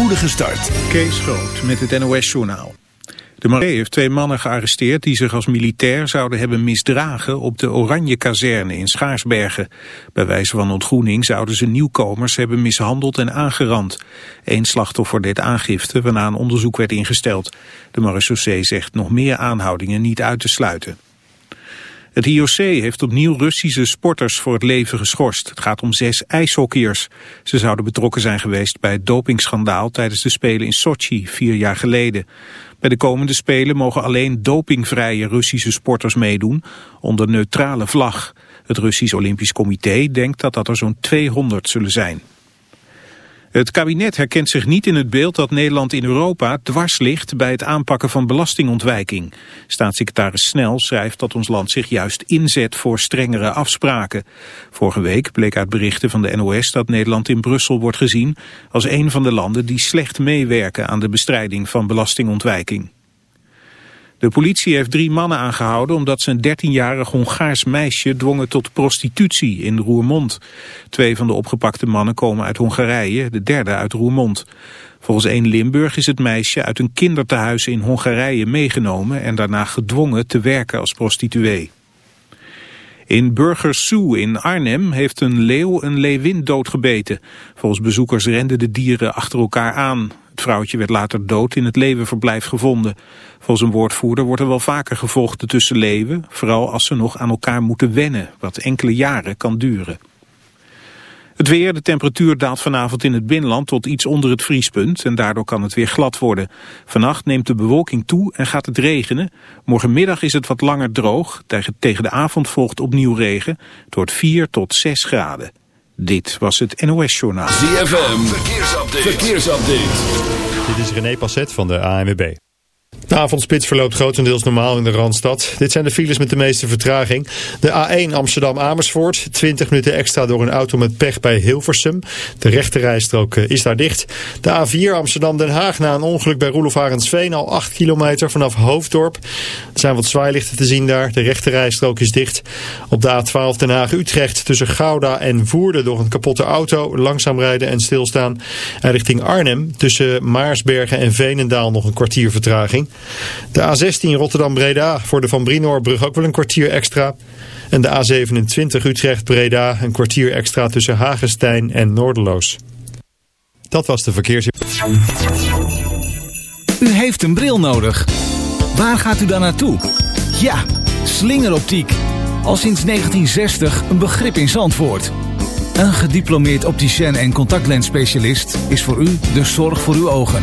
spoedige start. Kees Groot met het NOS-journaal. De marine heeft twee mannen gearresteerd die zich als militair zouden hebben misdragen op de Oranje kazerne in Schaarsbergen. Bij wijze van ontgroening zouden ze nieuwkomers hebben mishandeld en aangerand. Eén slachtoffer deed aangifte waarna een onderzoek werd ingesteld. De marechaussee zegt nog meer aanhoudingen niet uit te sluiten. Het IOC heeft opnieuw Russische sporters voor het leven geschorst. Het gaat om zes ijshockeyers. Ze zouden betrokken zijn geweest bij het dopingschandaal tijdens de Spelen in Sochi vier jaar geleden. Bij de komende Spelen mogen alleen dopingvrije Russische sporters meedoen onder neutrale vlag. Het Russisch Olympisch Comité denkt dat dat er zo'n 200 zullen zijn. Het kabinet herkent zich niet in het beeld dat Nederland in Europa dwars ligt bij het aanpakken van belastingontwijking. Staatssecretaris Snel schrijft dat ons land zich juist inzet voor strengere afspraken. Vorige week bleek uit berichten van de NOS dat Nederland in Brussel wordt gezien als een van de landen die slecht meewerken aan de bestrijding van belastingontwijking. De politie heeft drie mannen aangehouden omdat ze een 13-jarig Hongaars meisje dwongen tot prostitutie in Roermond. Twee van de opgepakte mannen komen uit Hongarije, de derde uit Roermond. Volgens 1 Limburg is het meisje uit een kindertehuis in Hongarije meegenomen en daarna gedwongen te werken als prostituee. In Burgers Zoo in Arnhem heeft een leeuw een leeuwin doodgebeten. Volgens bezoekers renden de dieren achter elkaar aan. Het vrouwtje werd later dood in het leeuwenverblijf gevonden. Volgens een woordvoerder wordt er wel vaker gevochten tussen leeuwen, vooral als ze nog aan elkaar moeten wennen, wat enkele jaren kan duren. Het weer, de temperatuur daalt vanavond in het binnenland tot iets onder het vriespunt en daardoor kan het weer glad worden. Vannacht neemt de bewolking toe en gaat het regenen. Morgenmiddag is het wat langer droog. Tegen de avond volgt opnieuw regen. Wordt 4 tot 6 graden. Dit was het NOS Journaal. ZFM, verkeersupdate. verkeersupdate. Dit is René Passet van de ANWB. De avondspits verloopt grotendeels normaal in de Randstad. Dit zijn de files met de meeste vertraging. De A1 Amsterdam-Amersfoort. 20 minuten extra door een auto met pech bij Hilversum. De rechterrijstrook eh, is daar dicht. De A4 Amsterdam-Den Haag na een ongeluk bij Roelof Arendsveen. Al 8 kilometer vanaf Hoofddorp. Er zijn wat zwaailichten te zien daar. De rechterrijstrook is dicht. Op de A12 Den Haag-Utrecht tussen Gouda en Voerden door een kapotte auto. Langzaam rijden en stilstaan. En richting Arnhem tussen Maarsbergen en Veenendaal nog een kwartier vertraging. De A16 Rotterdam-Breda voor de Van Brinoorbrug ook wel een kwartier extra. En de A27 Utrecht-Breda een kwartier extra tussen Hagestein en Noorderloos. Dat was de verkeers... U heeft een bril nodig. Waar gaat u dan naartoe? Ja, slingeroptiek. Al sinds 1960 een begrip in Zandvoort. Een gediplomeerd opticien en contactlensspecialist is voor u de zorg voor uw ogen.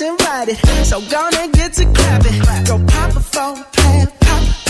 Invited. So gonna get to clapping. Go pop a phone, plan,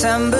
September.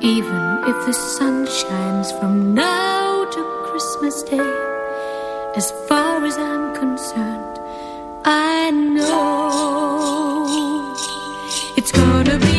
Even if the sun shines from now to Christmas Day, as far as I'm concerned, I know it's gonna be.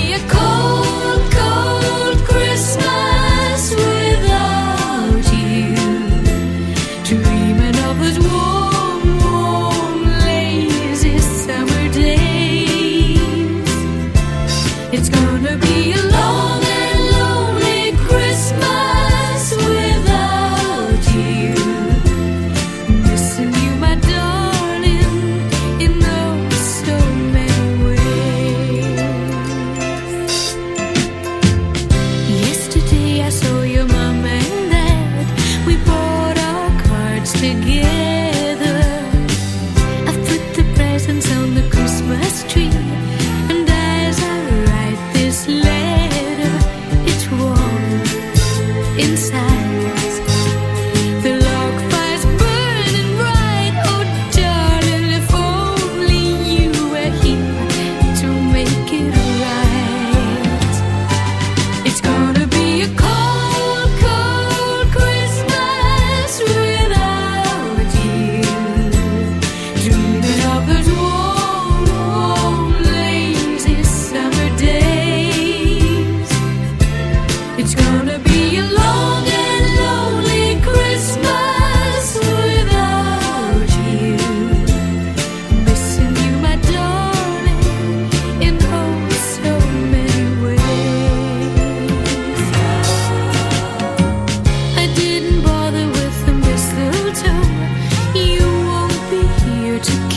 to keep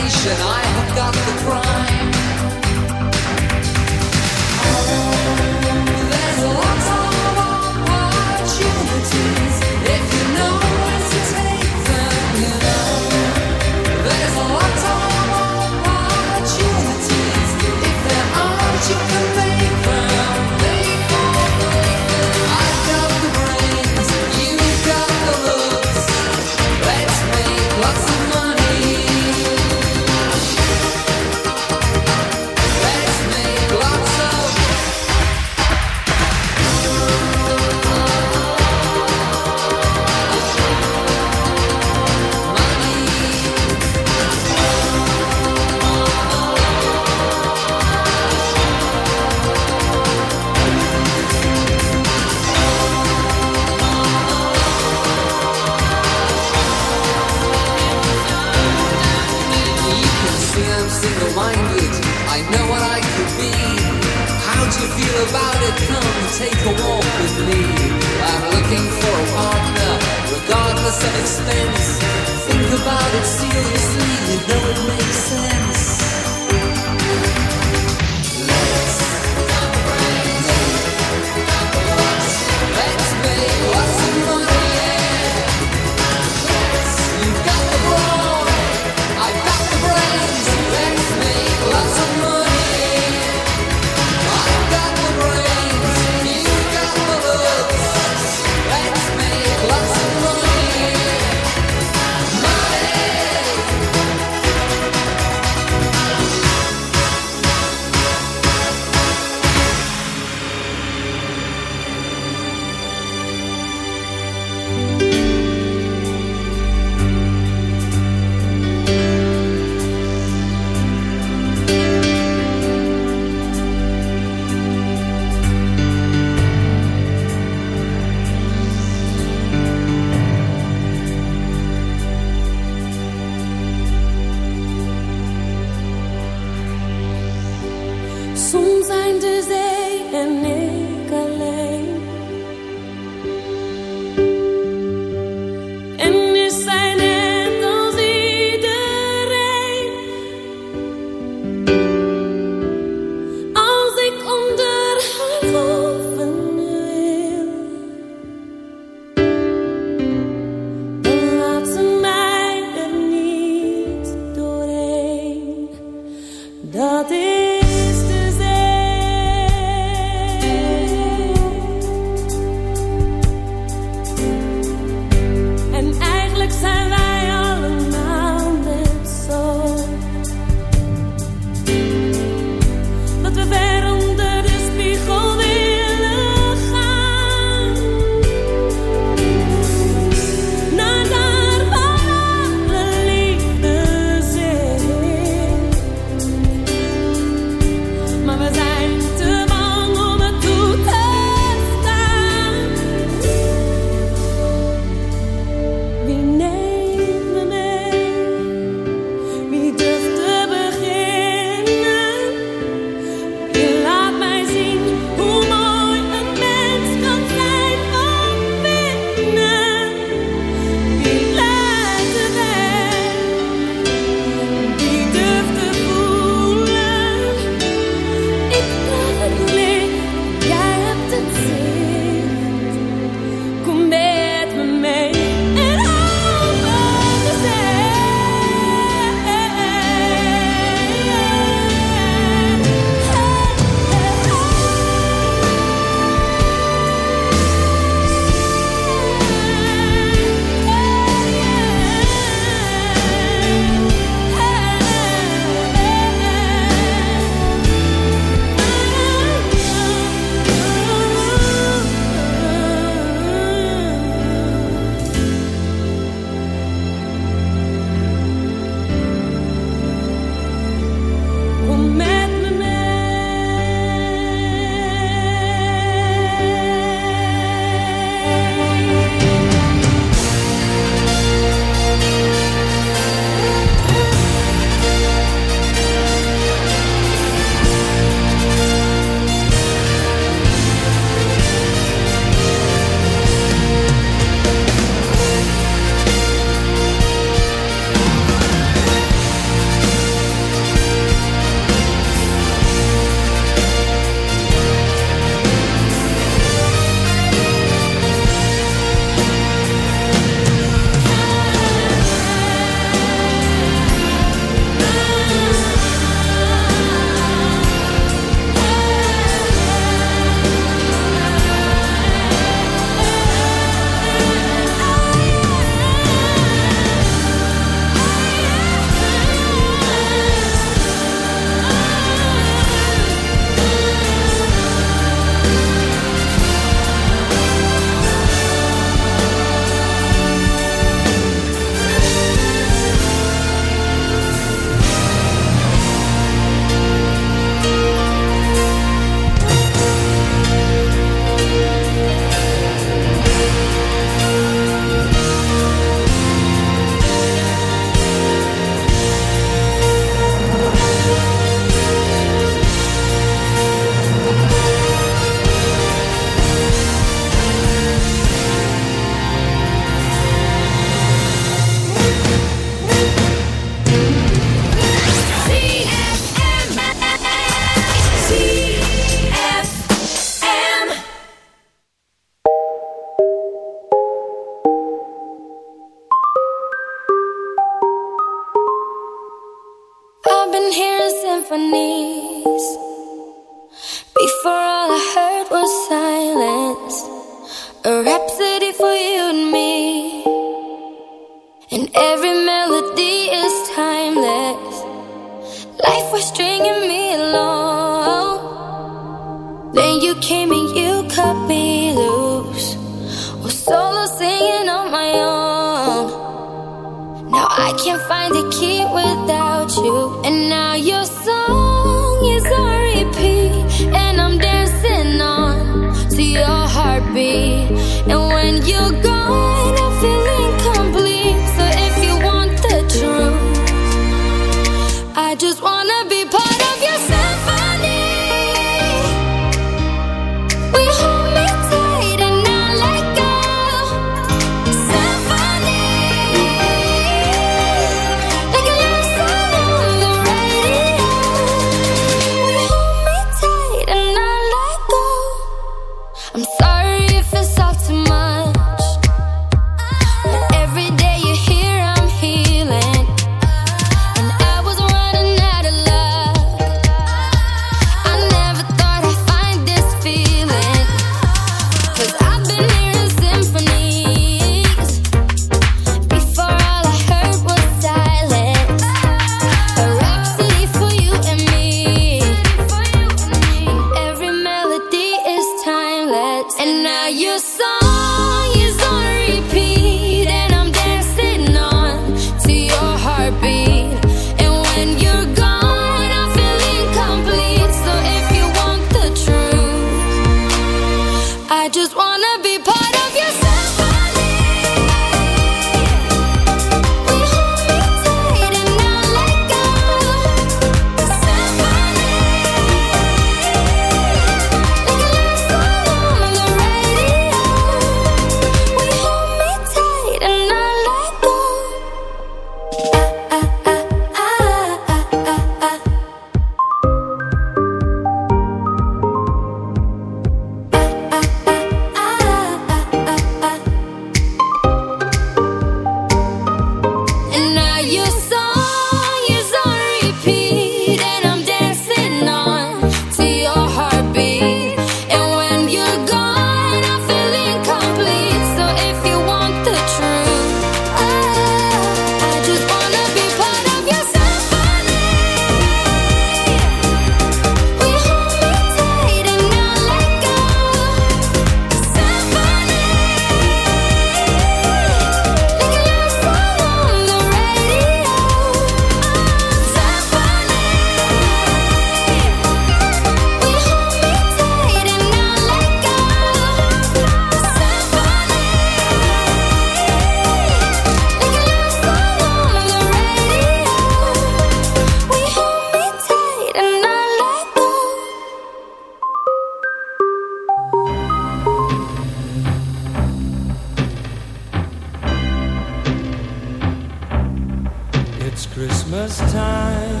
It's Christmas time.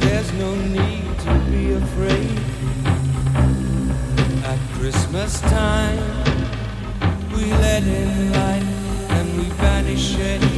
There's no need to be afraid. At Christmas time, we let in light and we banish it.